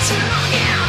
Feels longing